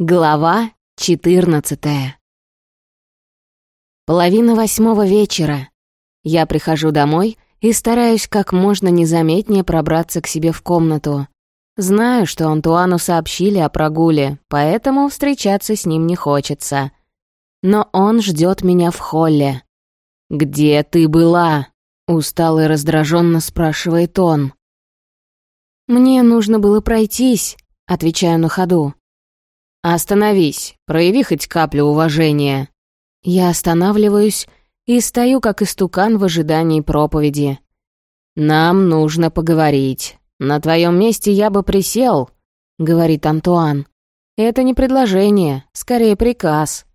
Глава 14 Половина восьмого вечера. Я прихожу домой и стараюсь как можно незаметнее пробраться к себе в комнату. Знаю, что Антуану сообщили о прогуле, поэтому встречаться с ним не хочется. Но он ждет меня в холле. «Где ты была?» — устало и раздраженно спрашивает он. «Мне нужно было пройтись», — отвечаю на ходу. «Остановись, прояви хоть каплю уважения». Я останавливаюсь и стою, как истукан в ожидании проповеди. «Нам нужно поговорить. На твоем месте я бы присел», — говорит Антуан. «Это не предложение, скорее приказ».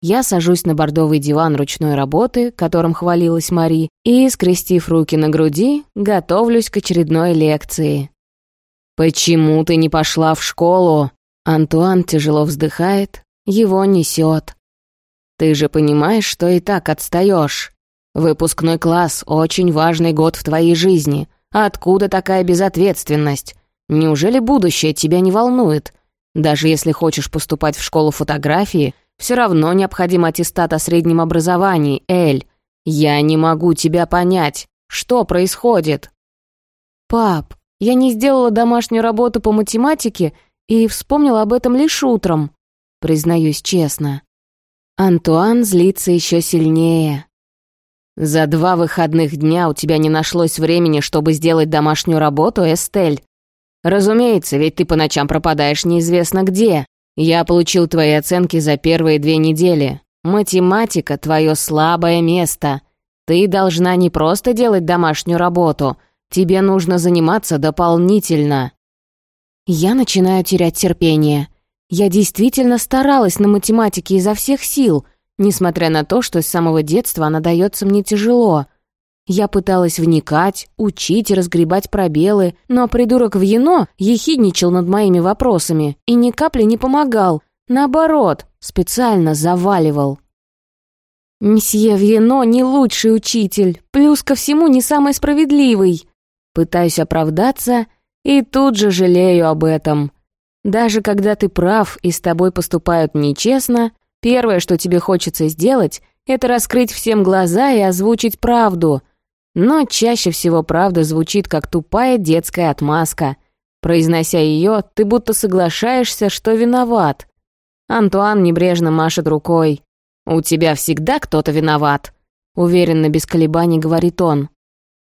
Я сажусь на бордовый диван ручной работы, которым хвалилась Мари, и, скрестив руки на груди, готовлюсь к очередной лекции. «Почему ты не пошла в школу?» Антуан тяжело вздыхает, его несет. «Ты же понимаешь, что и так отстаешь. Выпускной класс — очень важный год в твоей жизни. Откуда такая безответственность? Неужели будущее тебя не волнует? Даже если хочешь поступать в школу фотографии, все равно необходим аттестат о среднем образовании, Эль. Я не могу тебя понять. Что происходит?» «Пап, я не сделала домашнюю работу по математике и вспомнила об этом лишь утром, признаюсь честно. Антуан злится еще сильнее. «За два выходных дня у тебя не нашлось времени, чтобы сделать домашнюю работу, Эстель. Разумеется, ведь ты по ночам пропадаешь неизвестно где. Я получил твои оценки за первые две недели. Математика — твое слабое место. Ты должна не просто делать домашнюю работу, тебе нужно заниматься дополнительно. Я начинаю терять терпение. Я действительно старалась на математике изо всех сил, несмотря на то, что с самого детства она дается мне тяжело. Я пыталась вникать, учить и разгребать пробелы, но придурок Вьено ехидничал над моими вопросами и ни капли не помогал. Наоборот, специально заваливал. «Месье Вьено не лучший учитель, плюс ко всему не самый справедливый». Пытаюсь оправдаться — и тут же жалею об этом. Даже когда ты прав и с тобой поступают нечестно, первое, что тебе хочется сделать, это раскрыть всем глаза и озвучить правду. Но чаще всего правда звучит как тупая детская отмазка. Произнося ее, ты будто соглашаешься, что виноват. Антуан небрежно машет рукой. «У тебя всегда кто-то виноват», — уверенно без колебаний говорит он.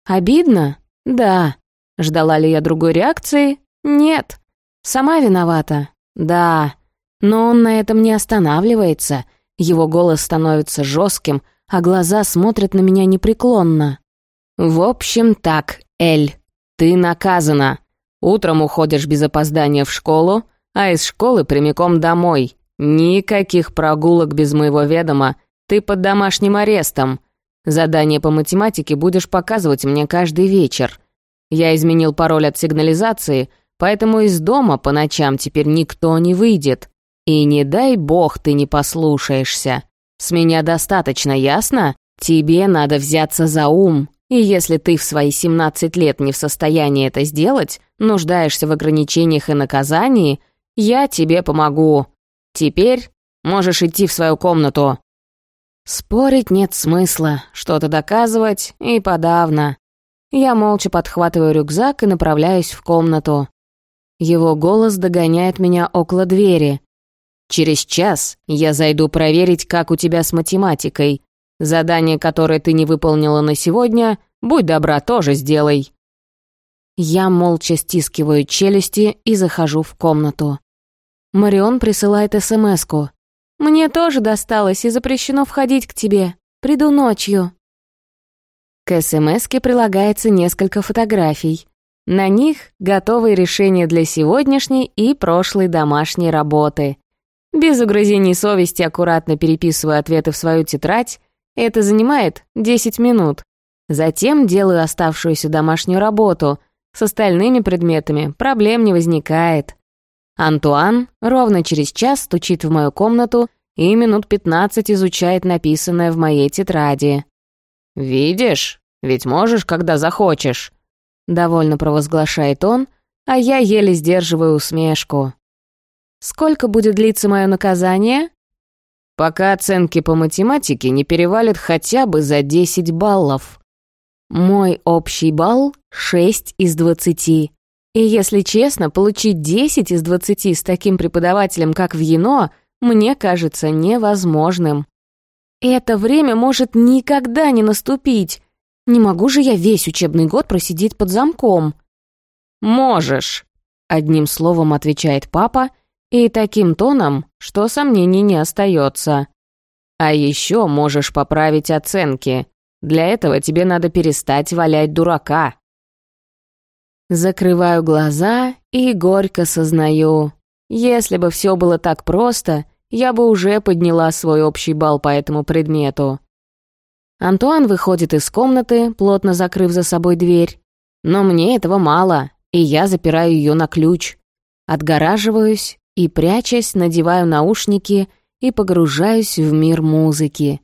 «Обидно? Да. Ждала ли я другой реакции? Нет. Сама виновата? Да. Но он на этом не останавливается. Его голос становится жестким, а глаза смотрят на меня непреклонно. «В общем так, Эль, ты наказана. Утром уходишь без опоздания в школу, а из школы прямиком домой. Никаких прогулок без моего ведома. Ты под домашним арестом. Задание по математике будешь показывать мне каждый вечер. Я изменил пароль от сигнализации, поэтому из дома по ночам теперь никто не выйдет. И не дай бог ты не послушаешься. С меня достаточно, ясно? Тебе надо взяться за ум. И если ты в свои 17 лет не в состоянии это сделать, нуждаешься в ограничениях и наказании, я тебе помогу. Теперь можешь идти в свою комнату». Спорить нет смысла, что-то доказывать и подавно. Я молча подхватываю рюкзак и направляюсь в комнату. Его голос догоняет меня около двери. «Через час я зайду проверить, как у тебя с математикой. Задание, которое ты не выполнила на сегодня, будь добра, тоже сделай». Я молча стискиваю челюсти и захожу в комнату. Марион присылает СМС-ку. «Мне тоже досталось и запрещено входить к тебе. Приду ночью». К СМСке прилагается несколько фотографий. На них готовые решения для сегодняшней и прошлой домашней работы. Без угрызений совести аккуратно переписываю ответы в свою тетрадь. Это занимает 10 минут. Затем делаю оставшуюся домашнюю работу. С остальными предметами проблем не возникает. Антуан ровно через час стучит в мою комнату и минут 15 изучает написанное в моей тетради. «Видишь? Ведь можешь, когда захочешь», — довольно провозглашает он, а я еле сдерживаю усмешку. Сколько будет длиться мое наказание?» «Пока оценки по математике не перевалят хотя бы за 10 баллов». «Мой общий балл — 6 из 20. И если честно, получить 10 из 20 с таким преподавателем, как Вьено, мне кажется невозможным. Это время может никогда не наступить. Не могу же я весь учебный год просидеть под замком». «Можешь», — одним словом отвечает папа — и таким тоном, что сомнений не остается. А еще можешь поправить оценки. Для этого тебе надо перестать валять дурака. Закрываю глаза и горько сознаю. Если бы все было так просто, я бы уже подняла свой общий балл по этому предмету. Антуан выходит из комнаты, плотно закрыв за собой дверь. Но мне этого мало, и я запираю ее на ключ. Отгораживаюсь и, прячась, надеваю наушники и погружаюсь в мир музыки.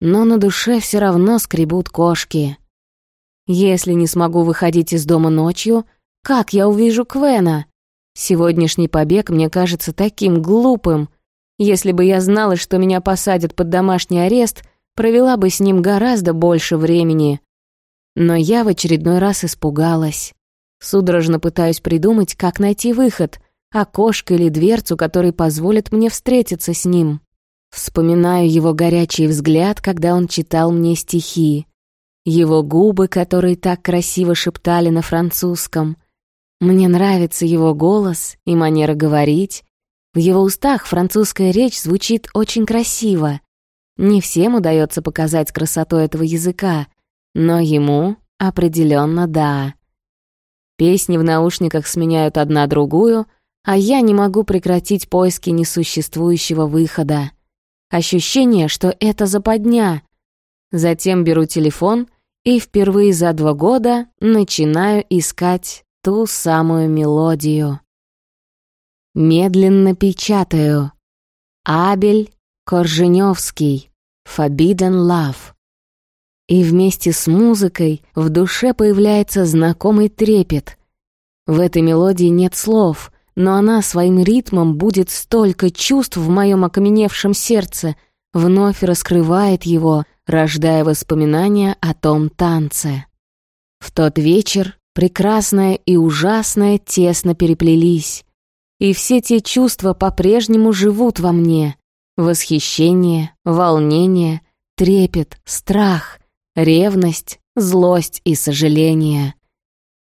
Но на душе все равно скребут кошки. Если не смогу выходить из дома ночью, как я увижу Квена? Сегодняшний побег мне кажется таким глупым. Если бы я знала, что меня посадят под домашний арест, провела бы с ним гораздо больше времени. Но я в очередной раз испугалась. Судорожно пытаюсь придумать, как найти выход — окошко или дверцу, который позволит мне встретиться с ним. Вспоминаю его горячий взгляд, когда он читал мне стихи. Его губы, которые так красиво шептали на французском. Мне нравится его голос и манера говорить. В его устах французская речь звучит очень красиво. Не всем удается показать красоту этого языка, но ему определенно да. Песни в наушниках сменяют одна другую — а я не могу прекратить поиски несуществующего выхода. Ощущение, что это западня. Затем беру телефон и впервые за два года начинаю искать ту самую мелодию. Медленно печатаю. Абель Корженевский. Forbidden Love. И вместе с музыкой в душе появляется знакомый трепет. В этой мелодии нет слов — но она своим ритмом будет столько чувств в моем окаменевшем сердце, вновь раскрывает его, рождая воспоминания о том танце. В тот вечер прекрасное и ужасное тесно переплелись, и все те чувства по-прежнему живут во мне. Восхищение, волнение, трепет, страх, ревность, злость и сожаление.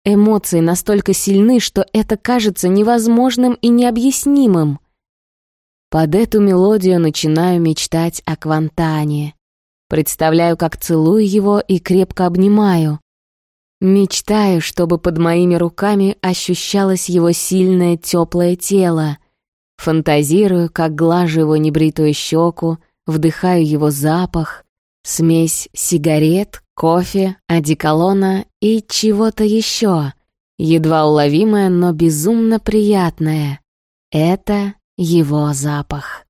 Эмоции настолько сильны, что это кажется невозможным и необъяснимым. Под эту мелодию начинаю мечтать о Квантане. Представляю, как целую его и крепко обнимаю. Мечтаю, чтобы под моими руками ощущалось его сильное теплое тело. Фантазирую, как глажу его небритую щеку, вдыхаю его запах, смесь сигарет, кофе, одеколона и чего-то еще. Едва уловимое, но безумно приятное. Это его запах.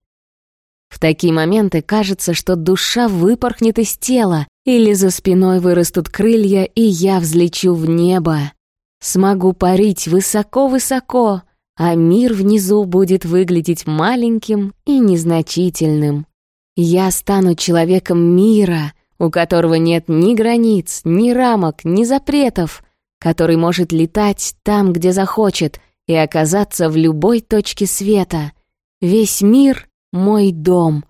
В такие моменты кажется, что душа выпорхнет из тела, или за спиной вырастут крылья, и я взлечу в небо. Смогу парить высоко-высоко, а мир внизу будет выглядеть маленьким и незначительным. Я стану человеком мира, у которого нет ни границ, ни рамок, ни запретов, который может летать там, где захочет, и оказаться в любой точке света. Весь мир — мой дом.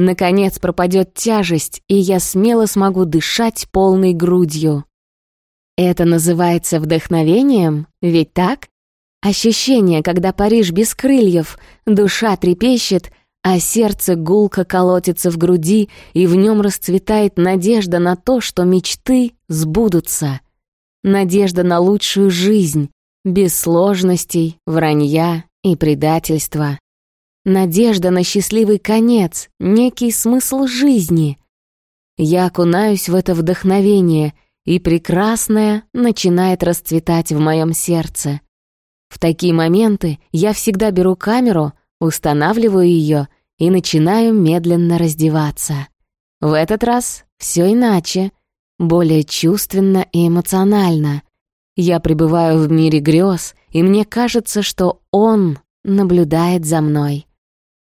Наконец пропадет тяжесть, и я смело смогу дышать полной грудью. Это называется вдохновением, ведь так? Ощущение, когда Париж без крыльев, душа трепещет, а сердце гулко колотится в груди, и в нем расцветает надежда на то, что мечты сбудутся. Надежда на лучшую жизнь, без сложностей, вранья и предательства. Надежда на счастливый конец, некий смысл жизни. Я окунаюсь в это вдохновение, и прекрасное начинает расцветать в моем сердце. В такие моменты я всегда беру камеру — Устанавливаю ее и начинаю медленно раздеваться. В этот раз все иначе, более чувственно и эмоционально. Я пребываю в мире грез, и мне кажется, что он наблюдает за мной.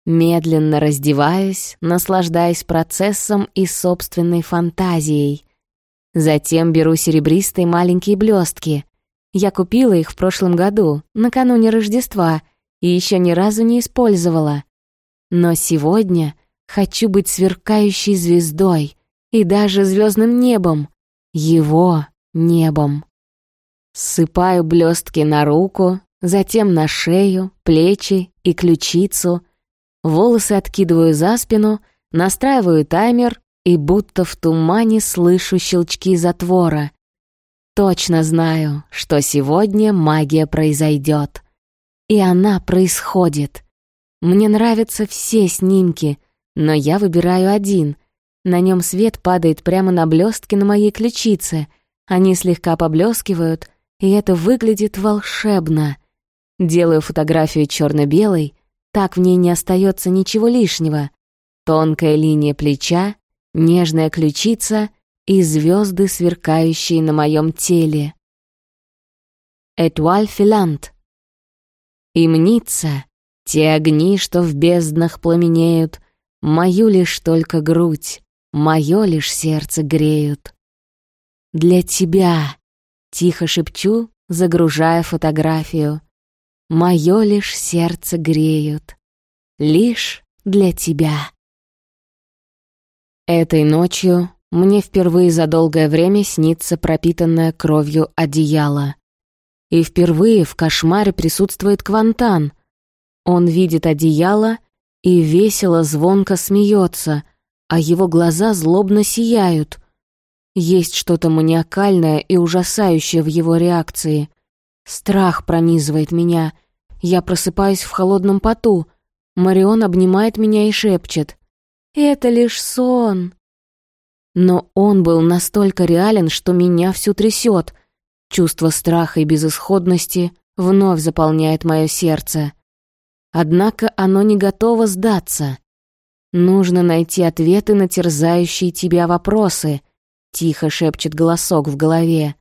Медленно раздеваюсь, наслаждаясь процессом и собственной фантазией. Затем беру серебристые маленькие блестки. Я купила их в прошлом году, накануне Рождества, и еще ни разу не использовала. Но сегодня хочу быть сверкающей звездой и даже звездным небом. Его небом. Ссыпаю блестки на руку, затем на шею, плечи и ключицу. Волосы откидываю за спину, настраиваю таймер и будто в тумане слышу щелчки затвора. Точно знаю, что сегодня магия произойдет. И она происходит. Мне нравятся все снимки, но я выбираю один. На нем свет падает прямо на блестки на моей ключице. Они слегка поблескивают, и это выглядит волшебно. Делаю фотографию черно-белой, так в ней не остается ничего лишнего. Тонкая линия плеча, нежная ключица и звезды, сверкающие на моем теле. Этуаль филант. И мнится, те огни, что в безднах пламенеют, Мою лишь только грудь, мое лишь сердце греют. Для тебя Тихо шепчу, загружая фотографию. Мое лишь сердце греют. Лишь для тебя. Этой ночью мне впервые за долгое время снится пропитанное кровью одеяло. И впервые в кошмаре присутствует Квантан. Он видит одеяло и весело звонко смеется, а его глаза злобно сияют. Есть что-то маниакальное и ужасающее в его реакции. Страх пронизывает меня. Я просыпаюсь в холодном поту. Марион обнимает меня и шепчет. «Это лишь сон». Но он был настолько реален, что меня всю трясет. Чувство страха и безысходности вновь заполняет мое сердце. Однако оно не готово сдаться. Нужно найти ответы на терзающие тебя вопросы — Тихо шепчет голосок в голове.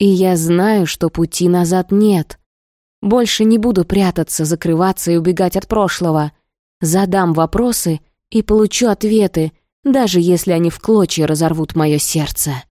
И я знаю, что пути назад нет. Больше не буду прятаться, закрываться и убегать от прошлого. Задам вопросы и получу ответы, даже если они в клочья разорвут мое сердце.